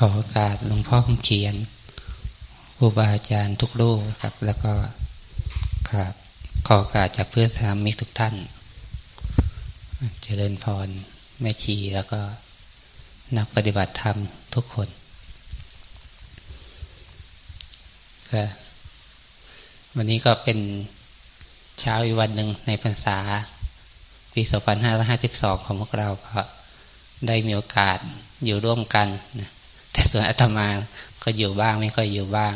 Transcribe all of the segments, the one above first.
ขอโอกาสหลวงพ่อคำเขียนครูบาอาจารย์ทุกรูปครับ แล้วก็ครับขอโอกาสจากเพื่อนสามิกทุกท่าน เจริญพร แม่ชีแล้วก็นักปฏิบัติธรรมทุกคนก็วันนี้ก็เป็นเช้าอีกวันหนึ่งในพรรษา ปี 2552 ของพวกเราก็ได้มีโอกาสอยู่ร่วมกันนะ ส่วนอาตมาก็อยู่บ้างไม่ค่อยอยู่บ้าง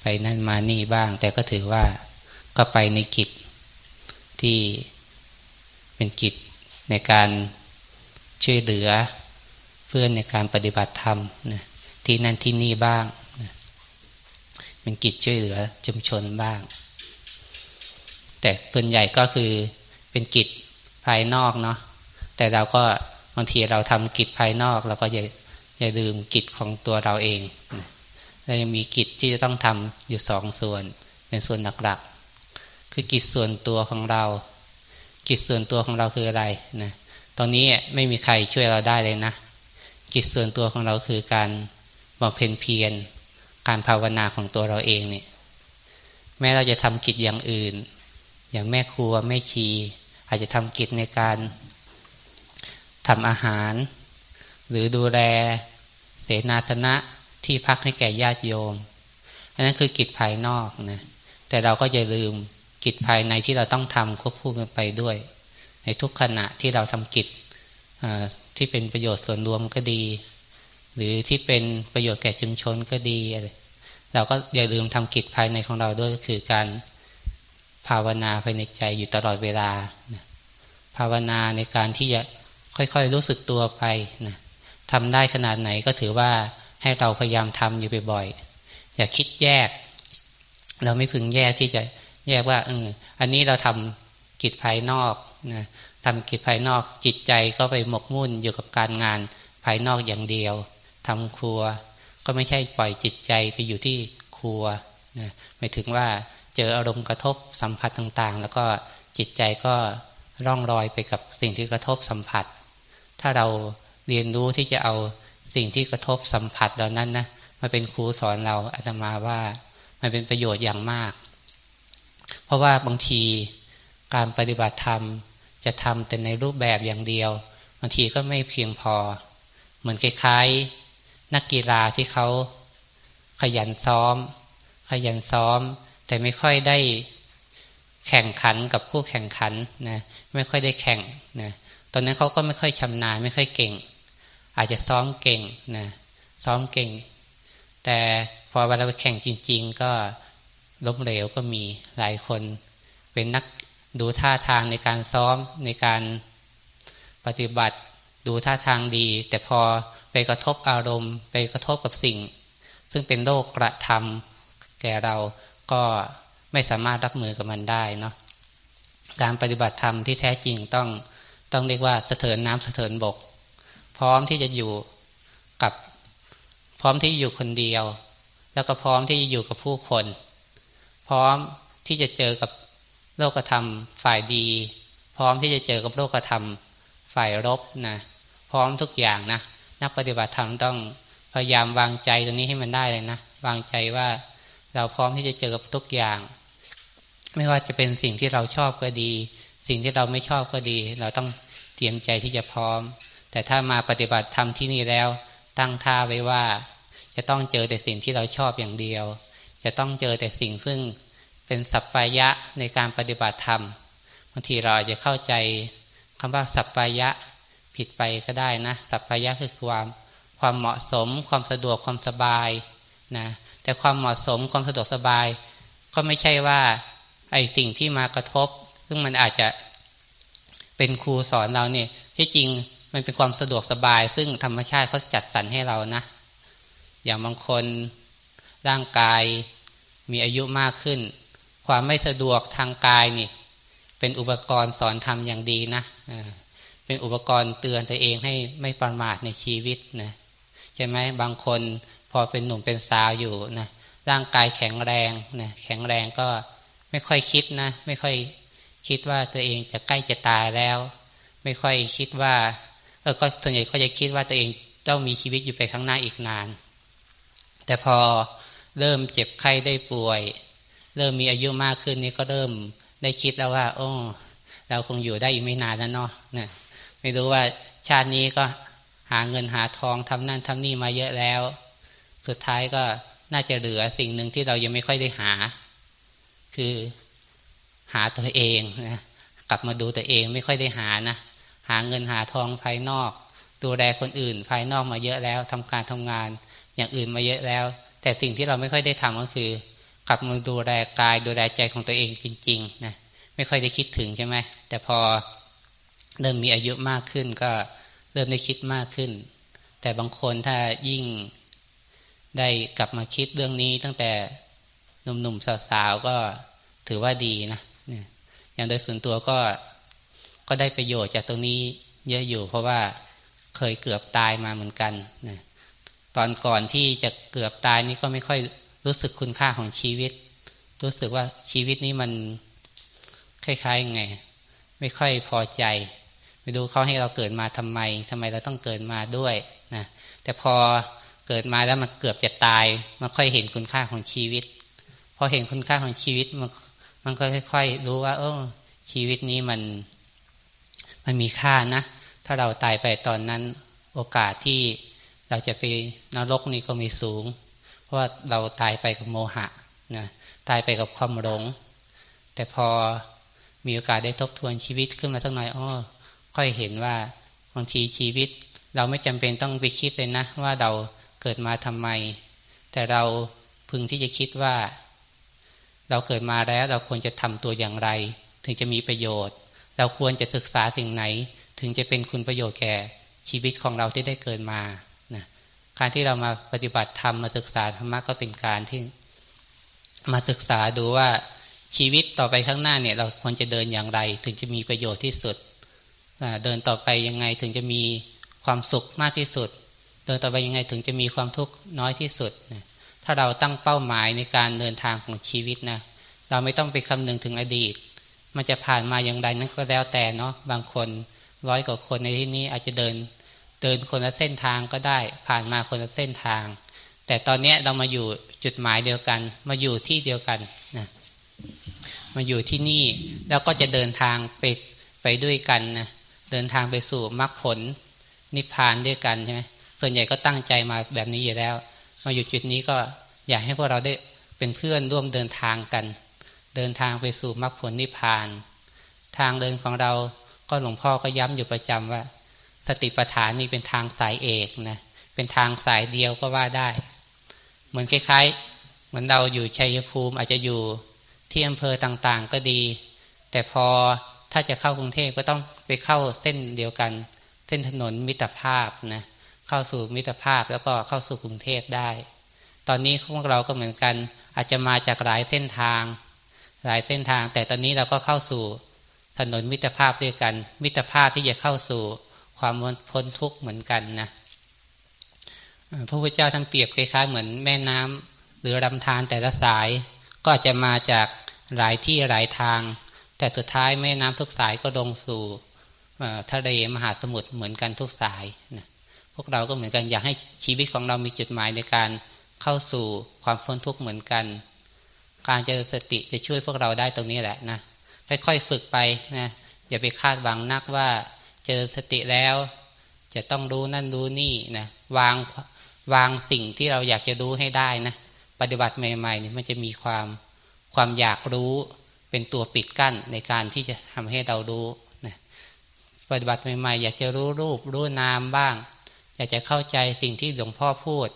ไปนั่นมานี่บ้าง แต่ก็ถือว่าก็ไปในกิจที่เป็นกิจในการช่วยเหลือเพื่อนในการปฏิบัติธรรมนะที่นั่นที่นี่บ้างนะเป็นกิจช่วยเหลือชุมชนบ้าง แต่ส่วนใหญ่ก็คือเป็นกิจภายนอกเนาะแต่เราก็บางทีเราทำกิจภายนอกเราก็อย่า อย่าลืมกิจของตัวเราเองเรายังมีกิจที่จะต้องทำอยู่สองส่วน เป็นส่วนหลักๆคือกิจส่วนตัวของเรา กิจส่วนตัวของเราคืออะไรนะตรงนี้ไม่มีใครช่วยเราได้เลยนะ กิจส่วนตัวของเราคือการบำเพ็ญเพียรการภาวนาของตัวเราเองเนี่ยแม้เราจะทำกิจอย่างอื่น อย่างแม่ครัวแม่ชี อาจจะทำกิจในการทำอาหาร หรือดูแล นาสนะที่พักให้แก่ญาติโยม อันนั้นคือกิจภายนอกนะ แต่เราก็อย่าลืมกิจภายในที่เราต้องทำควบคู่กันไปด้วย ในทุกขณะที่เราทำกิจที่เป็นประโยชน์ส่วนรวมก็ดี หรือที่เป็นประโยชน์แก่ชุมชนก็ดีเราก็อย่าลืมทำกิจภายในของเราด้วยก็คือการภาวนาภายในใจอยู่ตลอดเวลา ภาวนาในการที่จะค่อยๆรู้สึกตัวไปนะ ทำได้ขนาดไหนก็ถือว่าให้เราพยายามทำอยู่บ่อยๆอย่าคิดแยก เราไม่พึงแยกที่จะแยกว่าเอออันนี้เราทำกิจภายนอกนะทำกิจภายนอกจิตใจก็ไปหมกมุ่นอยู่กับการงานภายนอกอย่างเดียวทำครัว ก็ไม่ใช่ปล่อยจิตใจไปอยู่ที่ครัวนะหมายถึงว่าเจออารมณ์กระทบสัมผัสต่างๆ แล้วก็จิตใจก็ร่องรอยไปกับสิ่งที่กระทบสัมผัส ถ้าเรา เรียนรู้ที่จะเอาสิ่งที่กระทบสัมผัสเหล่านั้นนะมาเป็นครูสอนเราอาตมาว่ามันเป็นประโยชน์อย่างมาก เพราะว่าบางทีการปฏิบัติธรรมจะทำแต่ในรูปแบบอย่างเดียวบางทีก็ไม่เพียงพอ เหมือนคล้ายๆ นักกีฬาที่เขาขยันซ้อม ขยันซ้อม แต่ไม่ค่อยได้แข่งขันกับผู้แข่งขันนะไม่ค่อยได้แข่งนะตอนนั้นเขาก็ไม่ค่อยชำนาญไม่ค่อยเก่ง อาจจะซ้อมเก่งนะซ้อมเก่ง แต่พอเวลาไปแข่งจริง ๆ ก็ล้มเหลวก็มีหลายคนเป็นนักดูท่าทางในการซ้อมในการปฏิบัติดูท่าทางดี แต่พอไปกระทบอารมณ์ ไปกระทบกับสิ่ง ซึ่งเป็นโรคกระทำแก่เราก็ไม่สามารถรับมือกับมันได้เนาะการปฏิบัติธรรมที่แท้จริงต้องต้องเรียกว่าสะเทินน้ำสะเทินบก พร้อมที่จะอยู่กับพร้อมที่อยู่คนเดียว แล้วก็พร้อมที่จะอยู่กับผู้คน พร้อมที่จะเจอกับโลกธรรมฝ่ายดี พร้อมที่จะเจอกับโลกธรรมฝ่ายรบนะพร้อมทุกอย่างนะนักปฏิบัติธรรมต้องพยายามวางใจตรงนี้ให้มันได้เลยนะวางใจว่าเราพร้อมที่จะเจอกับทุกอย่าง ไม่ว่าจะเป็นสิ่งที่เราชอบก็ดี สิ่งที่เราไม่ชอบก็ดี เราต้องเตรียมใจที่จะพร้อม แต่ถ้ามาปฏิบัติธรรมที่นี่แล้ว ตั้งท่าไว้ว่า จะต้องเจอแต่สิ่งที่เราชอบอย่างเดียว จะต้องเจอแต่สิ่งซึ่งเป็นสัพพายะในการปฏิบัติธรรมบางทีเราอาจจะเข้าใจคำว่าสัพพายะผิดไปก็ได้นะ สัพพายะคือความความเหมาะสม ความสะดวกความสบายนะแต่ความเหมาะสมความสะดวกสบาย ก็ไม่ใช่ว่าไอ้สิ่งที่มากระทบ ซึ่งมันอาจจะเป็นครูสอนเราเนี่ยที่จริง มันเป็นความสะดวกสบาย ซึ่งธรรมชาติเขาจัดสรรให้เรานะ อย่างบางคนร่างกายมีอายุมากขึ้น ความไม่สะดวกทางกายนี่ เป็นอุปกรณ์สอนทำอย่างดีนะเป็นอุปกรณ์เตือนตัวเองให้ไม่ประมาทในชีวิตนะใช่ไหมบางคนพอเป็นหนุ่มเป็นสาวอยู่นะร่างกายแข็งแรงนะแข็งแรงก็ไม่ค่อยคิดนะ ไม่ค่อยคิดว่าตัวเองจะใกล้จะตายแล้ว ไม่ค่อยคิดว่า เออก็ส่วนใหญ่เขาจะคิดว่าตัวเองต้องมีชีวิตอยู่ไปข้างหน้าอีกนาน แต่พอเริ่มเจ็บไข้ได้ป่วย เริ่มมีอายุมากขึ้นนี่ก็เริ่มได้คิดแล้วว่า โอ้ เราคงอยู่ได้อีกไม่นานแล้วเนาะนะไม่รู้ว่าชาตินี้ก็หาเงินหาทองทำนั่นทำนี่มาเยอะแล้ว สุดท้ายก็น่าจะเหลือสิ่งหนึ่งที่เรายังไม่ค่อยได้หา คือหาตัวเองนะกลับมาดูตัวเองไม่ค่อยได้หานะ หาเงินหาทองภายนอก ดูแลคนอื่นภายนอกมาเยอะแล้วทำการทำงานอย่างอื่นมาเยอะแล้ว แต่สิ่งที่เราไม่ค่อยได้ทำก็คือกลับมาดูแลกายดูแลใจของตัวเองจริงๆนะไม่ค่อยได้คิดถึงใช่ไหมแต่พอเริ่มมีอายุมากขึ้นก็เริ่มได้คิดมากขึ้น แต่บางคนถ้ายิ่งได้กลับมาคิดเรื่องนี้ตั้งแต่หนุ่มๆสาวๆก็ถือว่าดีนะอย่างโดยส่วนตัวก็ ก็ได้ประโยชน์จากตรงนี้เยอะอยู่ เพราะว่าเคยเกือบตายมาเหมือนกันนะตอนก่อนที่จะเกือบตายนี่ก็ไม่ค่อยรู้สึกคุณค่าของชีวิต รู้สึกว่าชีวิตนี้มันคล้ายๆไง ไม่ค่อยพอใจ ไม่ดูเขาให้เราเกิดมาทำไมทำไมเราต้องเกิดมาด้วยนะแต่พอเกิดมาแล้วมันเกือบจะตายมันค่อยเห็นคุณค่าของชีวิตพอเห็นคุณค่าของชีวิตมันมันก็ค่อย ๆ รู้ว่า เออชีวิตนี้มัน มันมีค่านะ ถ้าเราตายไปตอนนั้นโอกาสที่เราจะไปนรกนี่ก็มีสูง เพราะว่าเราตายไปกับโมหะนะตายไปกับความหลง แต่พอมีโอกาสได้ทบทวนชีวิตขึ้นมาสักหน่อยอ้อค่อยเห็นว่าบางทีชีวิต เราไม่จำเป็นต้องไปคิดเลยนะ ว่าเราเกิดมาทำไม แต่เราพึงที่จะคิดว่า เราเกิดมาแล้วเราควรจะทำตัวอย่างไร ถึงจะมีประโยชน์ เราควรจะศึกษาสิ่งไหน ถึงจะเป็นคุณประโยชน์แก่ชีวิตของเราที่ได้เกิดมานะการที่เรามาปฏิบัติธรรมมาศึกษาธรรมะก็เป็นการที่ มาศึกษาดูว่าชีวิตต่อไปข้างหน้าเนี่ย เราควรจะเดินอย่างไร ถึงจะมีประโยชน์ที่สุด เดินต่อไปยังไงถึงจะมีความสุขมากที่สุด เดินต่อไปยังไงถึงจะมีความทุกข์น้อยที่สุด ถ้าเราตั้งเป้าหมายในการเดินทางของชีวิตนะ เราไม่ต้องไปคำนึงถึงอดีต มันจะผ่านมาอย่างไรนั้นก็แล้วแต่เนาะบางคนร้อยกว่าคนในที่นี้อาจจะเดิน เดินคนละเส้นทางก็ได้ ผ่านมาคนละเส้นทาง แต่ตอนนี้เรามาอยู่จุดหมายเดียวกัน มาอยู่ที่เดียวกันนะมาอยู่ที่นี่แล้วก็จะเดินทางไปไปด้วยกันนะเดินทางไปสู่มรรคผลนิพพานด้วยกันใช่ไหมส่วนใหญ่ก็ตั้งใจมาแบบนี้อยู่แล้ว มาอยู่จุดนี้ก็อยากให้พวกเราได้เป็นเพื่อนร่วมเดินทางกัน เดินทางไปสู่มรรคผลนิพพาน ทางเดินของเราก็หลวงพ่อก็ย้ำอยู่ประจำว่า สติปัฏฐานนี่เป็นทางสายเอกนะเป็นทางสายเดียวก็ว่าได้ เหมือนคล้ายๆ เหมือนเราอยู่ชัยภูมิอาจจะอยู่ที่อำเภอต่างๆก็ดี แต่พอถ้าจะเข้ากรุงเทพก็ต้องไปเข้าเส้นเดียวกัน เส้นถนนมิตรภาพนะเข้าสู่มิตรภาพแล้วก็เข้าสู่กรุงเทพได้ ตอนนี้พวกเราก็เหมือนกัน อาจจะมาจากหลายเส้นทาง หลายเส้นทาง แต่ตอนนี้เราก็เข้าสู่ถนนมิตรภาพด้วยกัน มิตรภาพที่จะเข้าสู่ความพ้นทุกข์เหมือนกันนะพระพุทธเจ้าท่านเปรียบคล้ายๆเหมือนแม่น้ำหรือลำธารแต่ละสาย ก็จะมาจากหลายที่หลายทาง แต่สุดท้ายแม่น้ำทุกสายก็ลงสู่ทะเลมหาสมุทรเหมือนกันทุกสายนะพวกเราก็เหมือนกันอยากให้ชีวิตของเรามีจุดหมายในการเข้าสู่ความพ้นทุกข์เหมือนกัน การเจริญสติจะช่วยพวกเราได้ตรงนี้แหละนะค่อยๆฝึกไปนะอย่าไปคาดหวังนักว่าเจริญสติแล้ว จะต้องรู้นั่นรู้นี่นะวางวางสิ่งที่เราอยากจะรู้ให้ได้นะปฏิบัติใหม่ๆนี่มันจะมีความความอยากรู้เป็นตัวปิดกั้นในการที่จะทำให้เรารู้นะปฏิบัติใหม่ๆ อยากจะรู้รูปรู้นามบ้าง อยากจะเข้าใจสิ่งที่หลวงพ่อพูด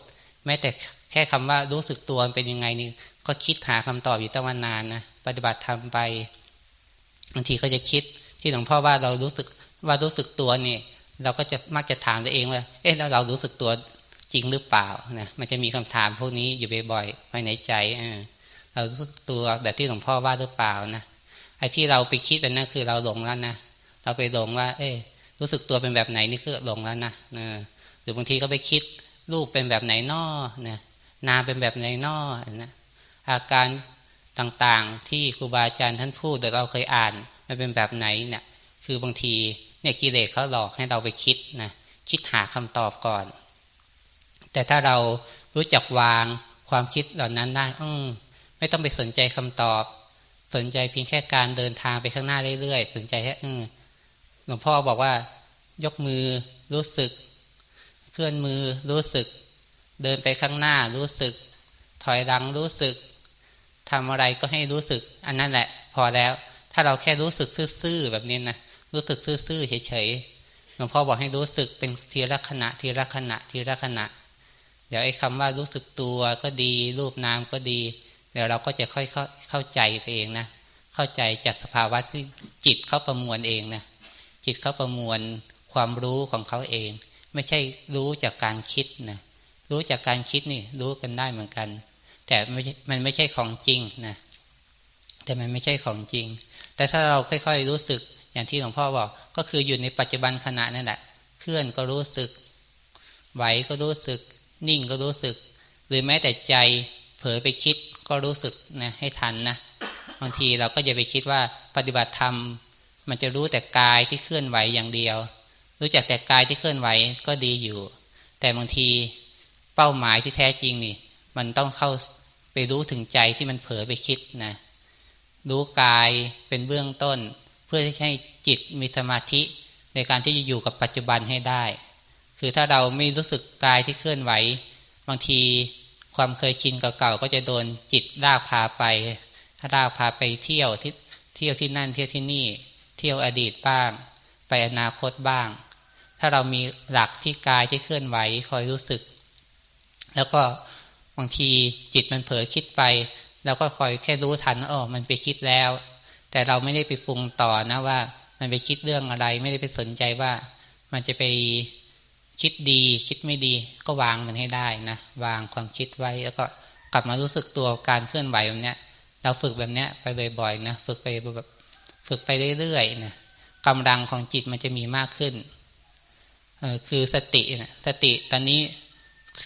แม้แต่แค่คำว่ารู้สึกตัวเป็นยังไงนี่ ก็คิดหาคำตอบอยู่ตั้งนานนะปฏิบัติทำไปบางทีก็จะคิดที่หลวงพ่อว่าเรารู้สึกว่ารู้สึกตัวนี่เราก็จะมักจะถามตัวเองว่า เอ๊ะแล้วเรารู้สึกตัวจริงหรือเปล่านะมันจะมีคำถามพวกนี้อยู่บ่อยๆภายในใจเรารู้สึกตัวแบบที่หลวงพ่อว่าหรือเปล่านะไอ้ที่เราไปคิดเป็นนั่นคือเราหลงแล้วนะเราไปหลงว่า เอ๊ะรู้สึกตัวเป็นแบบไหนนี่คือหลงแล้วนะหรือบางทีก็ไปคิดรูปเป็นแบบไหนนอนะนาเป็นแบบไหนนอนะ อาการต่างๆ ที่ครูบาอาจารย์ท่านพูดแต่เราเคยอ่านมันเป็นแบบไหนเนี่ย คือบางทีเนี่ยกิเลสเขาหลอกให้เราไปคิดนะคิดหาคำตอบก่อน แต่ถ้าเรารู้จักวางความคิดเหล่านั้นได้อืไม่ต้องไปสนใจคำตอบ สนใจเพียงแค่การเดินทางไปข้างหน้าเรื่อยๆสนใจแค่หลวงพ่อบอกว่ายกมือรู้สึก เคลื่อนมือรู้สึก เดินไปข้างหน้ารู้สึก ถอยหลังรู้สึก ทำอะไรก็ให้รู้สึก อันนั้นแหละ พอแล้ว ถ้าเราแค่รู้สึกซื่อๆแบบนี้นะรู้สึกซื่อๆเฉยๆหลวงพ่อบอกให้รู้สึกเป็นทีละขณะทีละขณะทีละขณะ เดี๋ยวไอ้คำว่ารู้สึกตัวก็ดี รูปนามก็ดี เดี๋ยวเราก็จะค่อยเข้าใจไปเองนะเข้าใจจากสภาวะที่จิตเขาประมวลเองนะจิตเขาประมวลความรู้ของเขาเอง ไม่ใช่รู้จากการคิดนะรู้จากการคิดนี่รู้กันได้เหมือนกัน แต่มันไม่ใช่ของจริงนะแต่มันไม่ใช่ของจริง แต่ถ้าเราค่อยๆรู้สึกอย่างที่หลวงพ่อบอก ก็คืออยู่ในปัจจุบันขณะนั่นแหละ เคลื่อนก็รู้สึก ไหวก็รู้สึก นิ่งก็รู้สึก หรือแม้แต่ใจเผลอไปคิดก็รู้สึกนะให้ทันนะบางทีเราก็จะไปคิดว่าปฏิบัติธรรม มันจะรู้แต่กายที่เคลื่อนไหวอย่างเดียว รู้จักแต่กายที่เคลื่อนไหวก็ดีอยู่ แต่บางทีเป้าหมายที่แท้จริงนี่ มันต้องเข้าไปรู้ถึงใจที่มันเผลอไปคิดนะ รู้กายเป็นเบื้องต้น เพื่อให้จิตมีสมาธิในการที่จะอยู่กับปัจจุบันให้ได้ คือถ้าเราไม่รู้สึกกายที่เคลื่อนไหว บางทีความเคยชินเก่าๆก็จะโดนจิตลากพาไปลากพาไปเที่ยวที่เที่ยวที่นั่นเที่ยวที่นี่ เที่ยวอดีตบ้าง ไปอนาคตบ้าง ถ้าเรามีหลักที่กายที่เคลื่อนไหวคอยรู้สึก แล้วก็ บางทีจิตมันเผลอคิดไปเราก็คอยแค่รู้ทันอ๋อมันไปคิดแล้ว แต่เราไม่ได้ไปปรุงต่อนะว่า มันไปคิดเรื่องอะไร ไม่ได้ไปสนใจว่า มันจะไปคิดดีคิดไม่ดี ก็วางมันให้ได้นะวางความคิดไว้แล้วก็กลับมารู้สึกตัวการเคลื่อนไหวแบบเนี้ย เราฝึกแบบเนี้ยไปบ่อยๆนะฝึกไปแบบฝึกไปเรื่อยๆนะกำลังของจิตมันจะมีมากขึ้นเออคือสตินะสติตอนนี้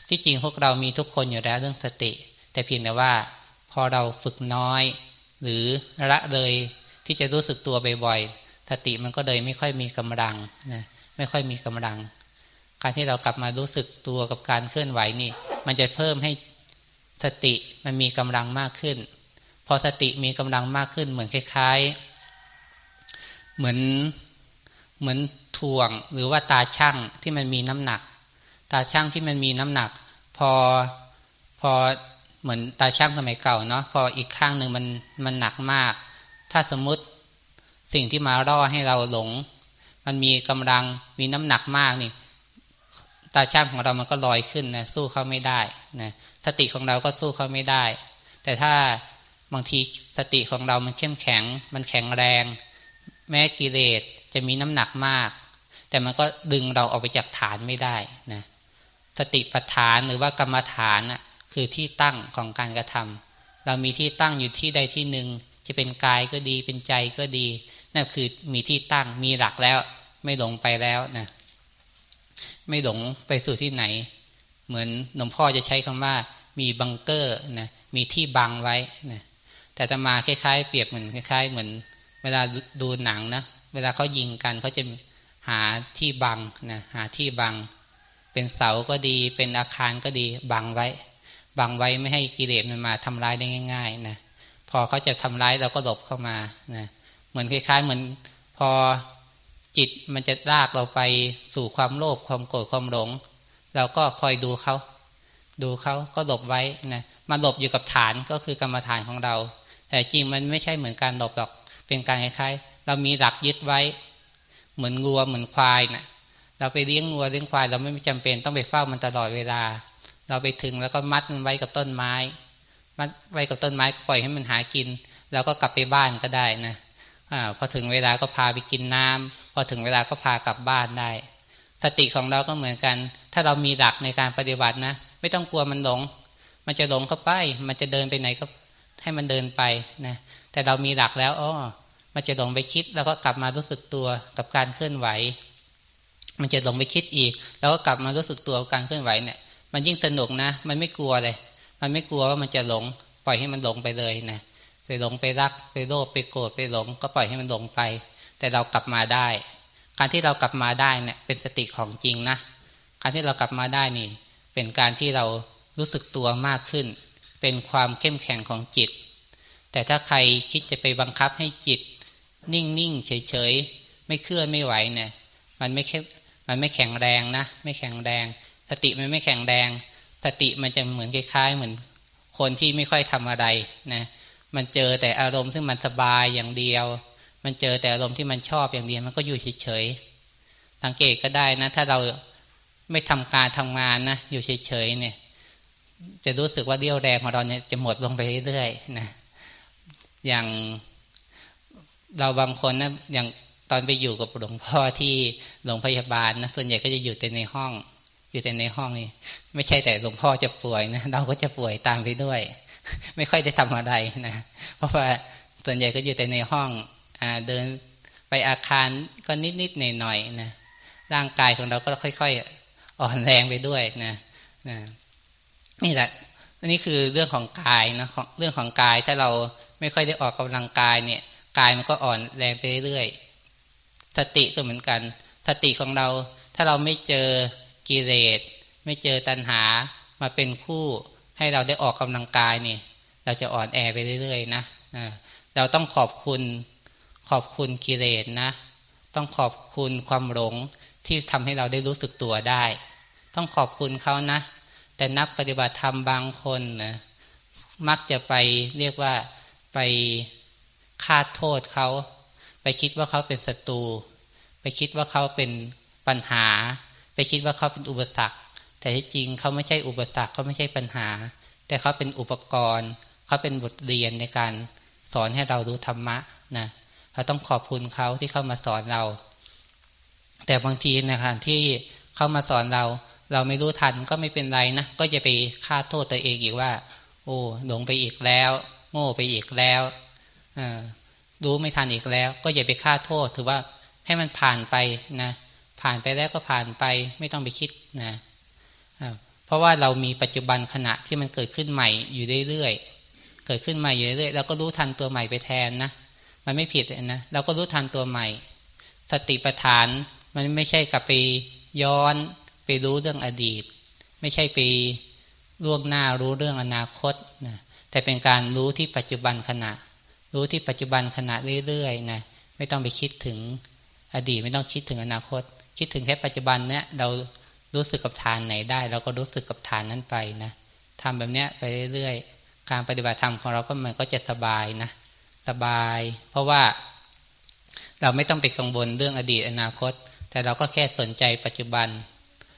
ที่จริงพวกเรามีทุกคนอยู่แล้วเรื่องสติ แต่เพียงแต่ว่า พอเราฝึกน้อย หรือละเลยที่จะรู้สึกตัวบ่อยๆสติมันก็เลยไม่ค่อยมีกำลังนะไม่ค่อยมีกำลัง การที่เรากลับมารู้สึกตัวกับการเคลื่อนไหวนี่ มันจะเพิ่มให้สติมันมีกำลังมากขึ้น พอสติมีกำลังมากขึ้นเหมือนคล้าย ๆ เหมือนเหมือนถ่วงหรือว่าตาช่างที่มันมีน้ำหนัก ตาช่างที่มันมีน้ำหนัก พอพอเหมือนตาช่างสมัยเก่าเนาะพออีกข้างหนึ่งมันมันหนักมาก ถ้าสมมติสิ่งที่มาล่อให้เราหลง มันมีกำลังมีน้ำหนักมากนี่ ตาช่างของเรามันก็ลอยขึ้นนะสู้เขาไม่ได้นะสติของเราก็สู้เขาไม่ได้ แต่ถ้าบางทีสติของเรามันเข้มแข็ง มันแข็งแรง แม้กิเลสจะมีน้ำหนักมาก แต่มันก็ดึงเราออกไปจากฐานไม่ได้นะ สติปัฏฐานหรือว่ากรรมฐานน่ะคือที่ตั้งของการกระทำเรามีที่ตั้งอยู่ที่ใดที่หนึ่ง จะเป็นกายก็ดีเป็นใจก็ดี นั่นคือมีที่ตั้งมีหลักแล้ว ไม่หลงไปแล้วนะไม่หลงไปสู่ที่ไหน เหมือนหลวงพ่อจะใช้คำว่า มีบังเกอร์นะมีที่บังไว้นะแต่จะมาคล้ายๆ เปรียบเหมือนคล้ายๆ เหมือน เวลาดูหนังนะเวลาเขายิงกันเขาจะหาที่บังนะหาที่บัง เป็นเสาก็ดี เป็นอาคารก็ดีบังไว้บังไว้ไม่ให้กิเลสมันมาทำร้ายได้ง่าย ๆนะพอเขาจะทำร้ายเราก็หลบเข้ามานะเหมือนคล้ายๆ เหมือนพอจิตมันจะลากเราไปสู่ความโลภความโกรธความหลง เราก็คอยดูเขาดูเขาก็หลบไว้นะมาหลบอยู่กับฐานก็คือกรรมฐานของเรา แต่จริงมันไม่ใช่เหมือนการหลบหรอกเป็นการคล้ายๆ เรามีหลักยึดไว้ เหมือนงัวเหมือนควายนะ่ะ เราไปเลี้ยงงัวเลี้ยงควายเราไม่จำเป็นต้องไปเฝ้ามันตลอดเวลา เราไปถึงแล้วก็มัดมันไว้กับต้นไม้ มัดไว้กับต้นไม้ปล่อยให้มันหากินแล้วก็กลับไปบ้านก็ได้นะอ่าพอถึงเวลาก็พาไปกินน้ำพอถึงเวลาก็พากลับบ้านได้ สติของเราก็เหมือนกัน ถ้าเรามีหลักในการปฏิบัตินะ ไม่ต้องกลัวมันหลง มันจะหลงเข้าไป มันจะเดินไปไหนก็ให้มันเดินไปนะแต่เรามีหลักแล้วอ๋อมันจะหลงไปคิดแล้วก็กลับมารู้สึกตัวกับการเคลื่อนไหว มันจะหลงไปคิดอีก แล้วก็กลับมารู้สึกตัวการเคลื่อนไหวเนี่ย มันยิ่งสนุกนะ มันไม่กลัวเลย มันไม่กลัวว่ามันจะหลง ปล่อยให้มันหลงไปเลยนะไปหลงไปรัก ไปโลภไปโกรธไปหลง ก็ปล่อยให้มันหลงไป แต่เรากลับมาได้ การที่เรากลับมาได้เนี่ยเป็นสติของจริงนะ การที่เรากลับมาได้นี่ เป็นการที่เรารู้สึกตัวมากขึ้น เป็นความเข้มแข็งของจิต แต่ถ้าใครคิดจะไปบังคับให้จิต นิ่งๆเฉยๆไม่เคลื่อนไม่ไหวเนี่ย มันไม่ มันไม่แข็งแรงนะ ไม่แข็งแรง สติมันไม่แข็งแรง สติมันจะเหมือนคล้ายๆ เหมือนคนที่ไม่ค่อยทำอะไรนะมันเจอแต่อารมณ์ซึ่งมันสบายอย่างเดียว มันเจอแต่อารมณ์ที่มันชอบอย่างเดียว มันก็อยู่เฉยๆสังเกตก็ได้นะ ถ้าเราไม่ทำการทำงานนะอยู่เฉยๆเนี่ย จะรู้สึกว่าเรี่ยวแรงของเราเนี่ยจะหมดลงไปเรื่อยๆนะอย่างเราบางคนนะอย่าง ตอนไปอยู่กับหลวงพ่อที่โรงพยาบาลนะส่วนใหญ่ก็จะอยู่แต่ในห้อง อยู่แต่ในห้องนี่ไม่ใช่แต่หลวงพ่อจะป่วยนะเราก็จะป่วยตามไปด้วย ไม่ค่อยได้ทำอะไรนะเพราะว่าส่วนใหญ่ก็อยู่แต่ในห้องอเดินไปอาคารก็นิดๆหน่อยๆนะร่างกายของเราก็ค่อย ๆ อ่อนแรงไปด้วยนะนะนี่แหละนี่คือเรื่องของกายนะเรื่องของกายถ้าเราไม่ค่อยได้ออกกำลังกายเนี่ย กายมันก็อ่อนแรงไปเรื่อย สติก็เหมือนกัน สติของเรา ถ้าเราไม่เจอกิเลสไม่เจอตัณหามาเป็นคู่ ให้เราได้ออกกำลังกายนี่ เราจะอ่อนแอไปเรื่อยๆนะเราต้องขอบคุณขอบคุณกิเลสนะ ต้องขอบคุณความหลงที่ทำให้เราได้รู้สึกตัวได้ ต้องขอบคุณเขานะ แต่นักปฏิบัติธรรมบางคนนะมักจะไปเรียกว่าไปคาดโทษเขา คิดว่าเขาเป็นศัตรู ไปคิดว่าเขาเป็นปัญหา ไปคิดว่าเขาเป็นอุปสรรค แต่ที่จริงเขาไม่ใช่อุปสรรคเขาไม่ใช่ปัญหา แต่เขาเป็นอุปกรณ์ เขาเป็นบทเรียนในการสอนให้เรารู้ธรรมะนะเราต้องขอบคุณเขาที่เข้ามาสอนเรา แต่บางทีนะคะที่เข้ามาสอนเรา เราไม่รู้ทันก็ไม่เป็นไรนะก็จะไปฆ่าโทษตัวเองอีกว่า โอ้หลงไปอีกแล้ว โง่ไปอีกแล้ว รู้ไม่ทันอีกแล้ว ก็อย่าไปฆ่าโทษ ถือว่าให้มันผ่านไปนะผ่านไปแล้วก็ผ่านไปไม่ต้องไปคิดนะเพราะว่าเรามีปัจจุบันขณะที่มันเกิดขึ้นใหม่อยู่เรื่อยๆเกิดขึ้นใหม่อยู่เรื่อยๆเราก็รู้ทันตัวใหม่ไปแทนนะมันไม่ผิดนะเราก็รู้ทันตัวใหม่ สติปัฏฐานมันไม่ใช่กลับไปย้อนไปรู้เรื่องอดีต ไม่ใช่ไปล่วงหน้ารู้เรื่องอนาคตนะแต่เป็นการรู้ที่ปัจจุบันขณะ รู้ที่ปัจจุบันขณะเรื่อยๆนะไม่ต้องไปคิดถึงอดีตไม่ต้องคิดถึงอนาคต คิดถึงแค่ปัจจุบันเนี้ยเรารู้สึกกับฐานไหนได้เราก็รู้สึกกับฐานนั้นไปนะทำแบบเนี้ยไปเรื่อยๆ การปฏิบัติธรรมของเราก็มันก็จะสบายนะสบาย เพราะว่า เราไม่ต้องไปกังวลเรื่องอดีตอนาคต แต่เราก็แค่สนใจปัจจุบัน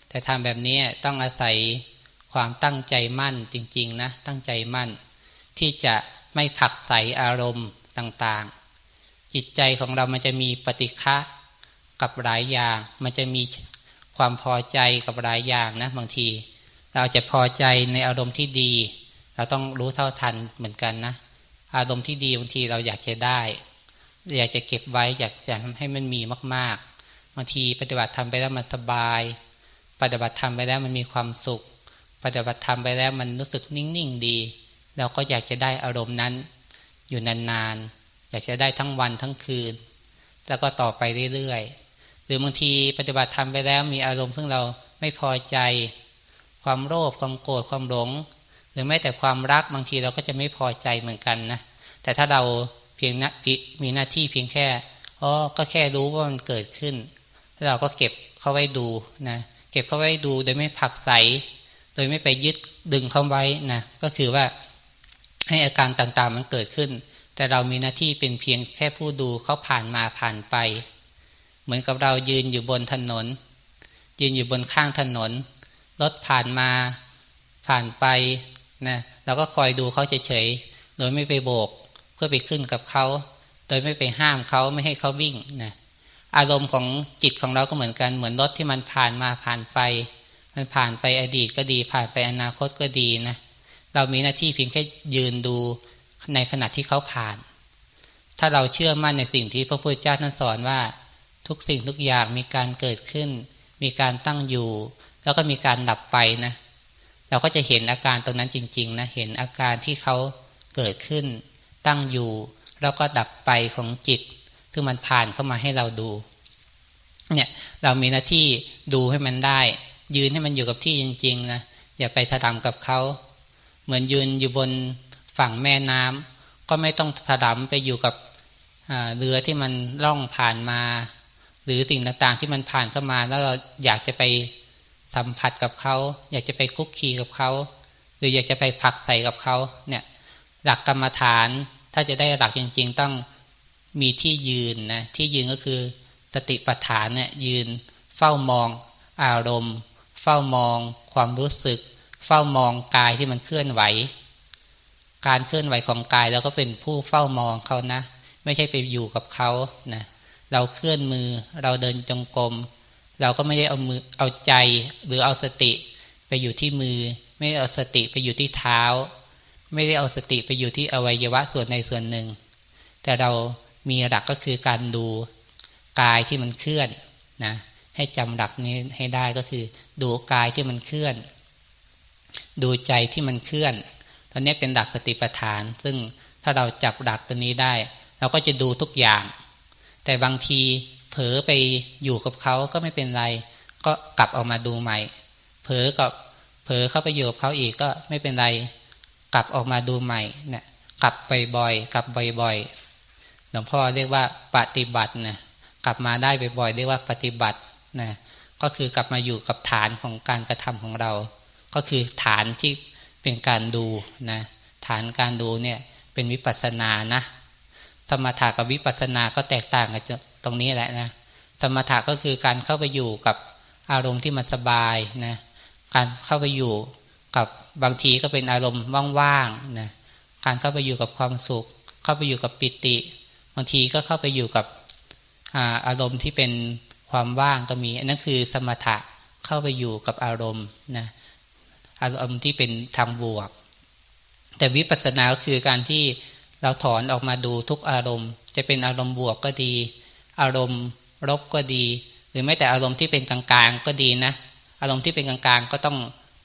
แต่ทำแบบนี้ต้องอาศัยความตั้งใจมั่นจริง ๆ นะ ตั้งใจมั่น ที่จะ ไม่ผักใสอารมณ์ต่างๆ จิตใจของเรามันจะมีปฏิฆะกับหลายอย่าง มันจะมีความพอใจกับหลายอย่างนะบางที เราจะพอใจในอารมณ์ที่ดี เราต้องรู้เท่าทันเหมือนกันนะ อารมณ์ที่ดีบางทีเราอยากจะได้ อยากจะเก็บไว้อยากจะให้มันมีมากๆบางทีปฏิบัติทำไปแล้วมันสบาย ปฏิบัติทำไปแล้วมันมีความสุข ปฏิบัติทำไปแล้วมันรู้สึกนิ่งๆดี เราก็อยากจะได้อารมณ์นั้น อยู่นานๆ อยากจะได้ทั้งวันทั้งคืน แล้วก็ต่อไปเรื่อยๆ หรือบางทีปฏิบัติทำไปแล้วมีอารมณ์ซึ่งเราไม่พอใจ ความโลภความโกรธความหลง หรือแม้แต่ความรักบางทีเราก็จะไม่พอใจเหมือนกันนะ แต่ถ้าเราเพียงนะมีหน้าที่เพียงแค่อ๋อก็แค่รู้ว่ามันเกิดขึ้น เราก็เก็บเข้าไว้ดูนะเก็บเข้าไว้ดูโดยไม่ผักใส โดยไม่ไปยึดดึงเข้าไว้นะก็คือว่า ให้อาการต่างๆมันเกิดขึ้น แต่เรามีหน้าที่เป็นเพียงแค่ผู้ดูเขาผ่านมาผ่านไป เหมือนกับเรายืนอยู่บนถนน ยืนอยู่บนข้างถนนรถผ่านมาผ่านไปนะเราก็คอยดูเขาเฉยๆโดยไม่ไปโบกเพื่อไปขึ้นกับเขาโดยไม่ไปห้ามเขาไม่ให้เขาวิ่งนะอารมณ์ของจิตของเราก็เหมือนกันเหมือนรถที่มันผ่านมาผ่านไป มันผ่านไปอดีตก็ดีผ่านไปอนาคตก็ดีนะ เรามีหน้าที่เพียงแค่ยืนดูในขณะที่เขาผ่าน ถ้าเราเชื่อมั่นในสิ่งที่พระพุทธเจ้าท่านสอนว่า ทุกสิ่งทุกอย่างมีการเกิดขึ้น มีการตั้งอยู่ แล้วก็มีการดับไปนะ เราก็จะเห็นอาการตรงนั้นจริง ๆ นะ เห็นอาการที่เขาเกิดขึ้น ตั้งอยู่ แล้วก็ดับไปของจิตที่มันผ่านเข้ามาให้เราดู เนี่ยเรามีหน้าที่ดูให้มันได้ ยืนให้มันอยู่กับที่จริง ๆ นะ อย่าไปถลำกับเขา เหมือนยืนอยู่บนฝั่งแม่น้ำก็ไม่ต้องถลำไปอยู่กับเรือที่มันล่องผ่านมา หรือสิ่งต่างๆที่มันผ่านเข้ามา แล้วเราอยากจะไปสัมผัสกับเขา อยากจะไปคุกคีกับเขา หรืออยากจะไปผักใส่กับเขาเนี่ยหลักกรรมฐานถ้าจะได้หลักจริง ๆ ต้องมีที่ยืนนะที่ยืนก็คือสติปัฏฐานเนี่ยยืนเฝ้ามองอารมณ์ เฝ้ามองความรู้สึกเฝ้ามองกายที่มันเคลื่อนไหว การเคลื่อนไหวของกายเราก็เป็นผู้เฝ้ามองเขานะ ไม่ใช่ไปอยู่กับเขานะเราเคลื่อนมือเราเดินจงกรมเราก็ไม่ได้เอามือเอาใจหรือเอาสติไปอยู่ที่มือ ไม่ได้เอาสติไปอยู่ที่เท้า ไม่ได้เอาสติไปอยู่ที่อวัยวะส่วนในส่วนหนึ่ง แต่เรามีหลักก็คือการดูกายที่มันเคลื่อนนะให้จำหลักนี้ให้ได้ก็คือ ดูกายที่มันเคลื่อน ดูใจที่มันเคลื่อนตอนนี้เป็นหลักสติปัฏฐาน ซึ่งถ้าเราจับหลักตัวนี้ได้ เราก็จะดูทุกอย่าง แต่บางทีเผลอไปอยู่กับเขาก็ไม่เป็นไร ก็กลับออกมาดูใหม่ เผลอกับเผลอเข้าไปอยู่กับเขาอีกก็ไม่เป็นไร กลับออกมาดูใหม่เนี่ยกลับไปบ่อยกลับบ่อยๆหลวงพ่อเรียกว่าปฏิบัตินะกลับมาได้บ่อยๆเรียกว่าปฏิบัตินะก็คือกลับมาอยู่กับฐานของการกระทำของเรา ก็คือฐานที่เป็นการดูนะฐานการดูเนี่ยเป็นวิปัสสนานะธรรมถะกับวิปัสสนาก็แตกต่างกันตรงนี้แหละนะธรรมถะก็คือการเข้าไปอยู่กับอารมณ์ที่มันสบายนะการเข้าไปอยู่กับบางทีก็เป็นอารมณ์ว่างๆนะการเข้าไปอยู่กับความสุข เข้าไปอยู่กับปิติ บางทีก็เข้าไปอยู่กับอารมณ์ที่เป็นความว่างก็มี อันนั้นคือสมถะเข้าไปอยู่กับอารมณ์นะ อารมณ์ที่เป็นทางบวก แต่วิปัสสนาคือการที่เราถอนออกมาดูทุกอารมณ์ จะเป็นอารมณ์บวกก็ดี อารมณ์ลบก็ดี หรือแม้แต่อารมณ์ที่เป็นกลางๆก็ดีนะ อารมณ์ที่เป็นกลางๆก็ต้อง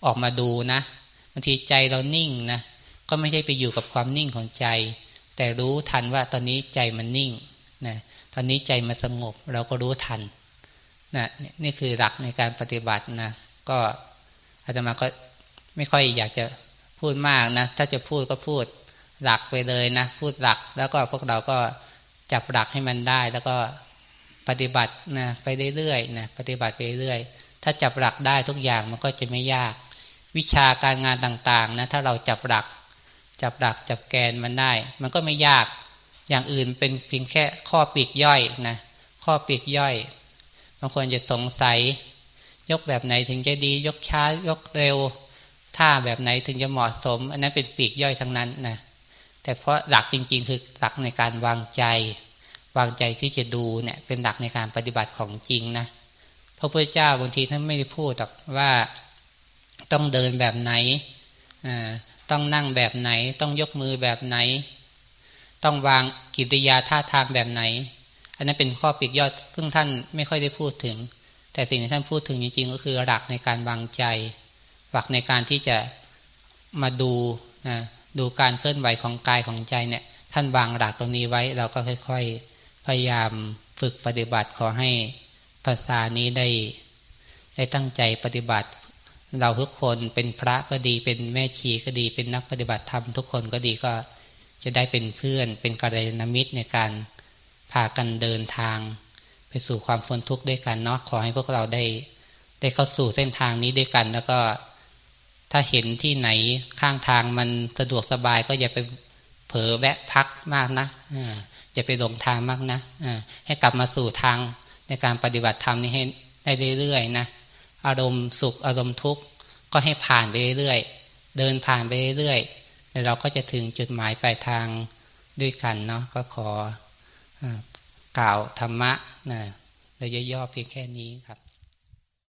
ออกมาดูนะบางทีใจเรานิ่งนะก็ไม่ได้ไปอยู่กับความนิ่งของใจ แต่รู้ทันว่าตอนนี้ใจมันนิ่งนะตอนนี้ใจมันสงบเราก็รู้ทันนะนี่คือหลักในการปฏิบัตินะก็อาตมาก็ ไม่ค่อยอยากจะพูดมากนะ ถ้าจะพูดก็พูดหลักไปเลยนะ พูดหลัก แล้วก็พวกเราก็จับหลักให้มันได้ แล้วก็ปฏิบัตินะไปเรื่อยๆนะปฏิบัติไปเรื่อยถ้าจับหลักได้ทุกอย่างมันก็จะไม่ยาก วิชาการงานต่างๆนะถ้าเราจับหลัก จับหลักจับแกนมันได้ มันก็ไม่ยากอย่างอื่นเป็นเพียงแค่ข้อปีกย่อยนะข้อปีกย่อยบางคนจะสงสัย ยกแบบไหนถึงจะดียกช้ายกเร็ว ท่าแบบไหนถึงจะเหมาะสม อันนั้นเป็นปีกย่อยทั้งนั้นนะแต่เพราะหลักจริง ๆ คือหลักในการวางใจ วางใจที่จะดูเนี่ยเป็นหลักในการปฏิบัติของจริงนะพระพุทธเจ้าบางทีท่านไม่ได้พูดแต่ว่าต้องเดินแบบไหนต้องนั่งแบบไหน ต้องยกมือแบบไหน ต้องวางกิริยาท่าทางแบบไหน อันนั้นเป็นข้อปิกยอดซึ่งท่านไม่ค่อยได้พูดถึง แต่สิ่งที่ท่านพูดถึงจริง ๆ ก็คือหลักในการวางใจ หลักในการที่จะมาดูนะดูการเคลื่อนไหวของกายของใจเนี่ย ท่านวางหลักตรงนี้ไว้ เราก็ค่อยๆ พยายามฝึกปฏิบัติขอให้ภาษานี้ได้ ได้ตั้งใจปฏิบัติ เราทุกคนเป็นพระก็ดีเป็นแม่ชีก็ดีเป็นนักปฏิบัติธรรมทุกคนก็ดีก็จะได้เป็นเพื่อนเป็นกัลยาณมิตรในการพากันเดินทาง ไปสู่ความพ้นทุกข์ด้วยกันเนาะขอให้พวกเราได้ ได้เข้าสู่เส้นทางนี้ด้วยกันแล้วก็ ถ้าเห็นที่ไหนข้างทางมันสะดวกสบายก็อย่าไปเผลอแวะพักมากนะอย่าไปหลงทางมากนะให้กลับมาสู่ทางในการปฏิบัติธรรมนี้ให้ได้เรื่อยๆนะอารมณ์สุขอารมณ์ทุกข์ก็ให้ผ่านไปเรื่อยๆเดินผ่านไปเรื่อยๆเราก็จะถึงจุดหมายปลายทางด้วยกันเนาะก็ขอกล่าวธรรมะนะโดยย่อๆเพียงแค่นี้ครับ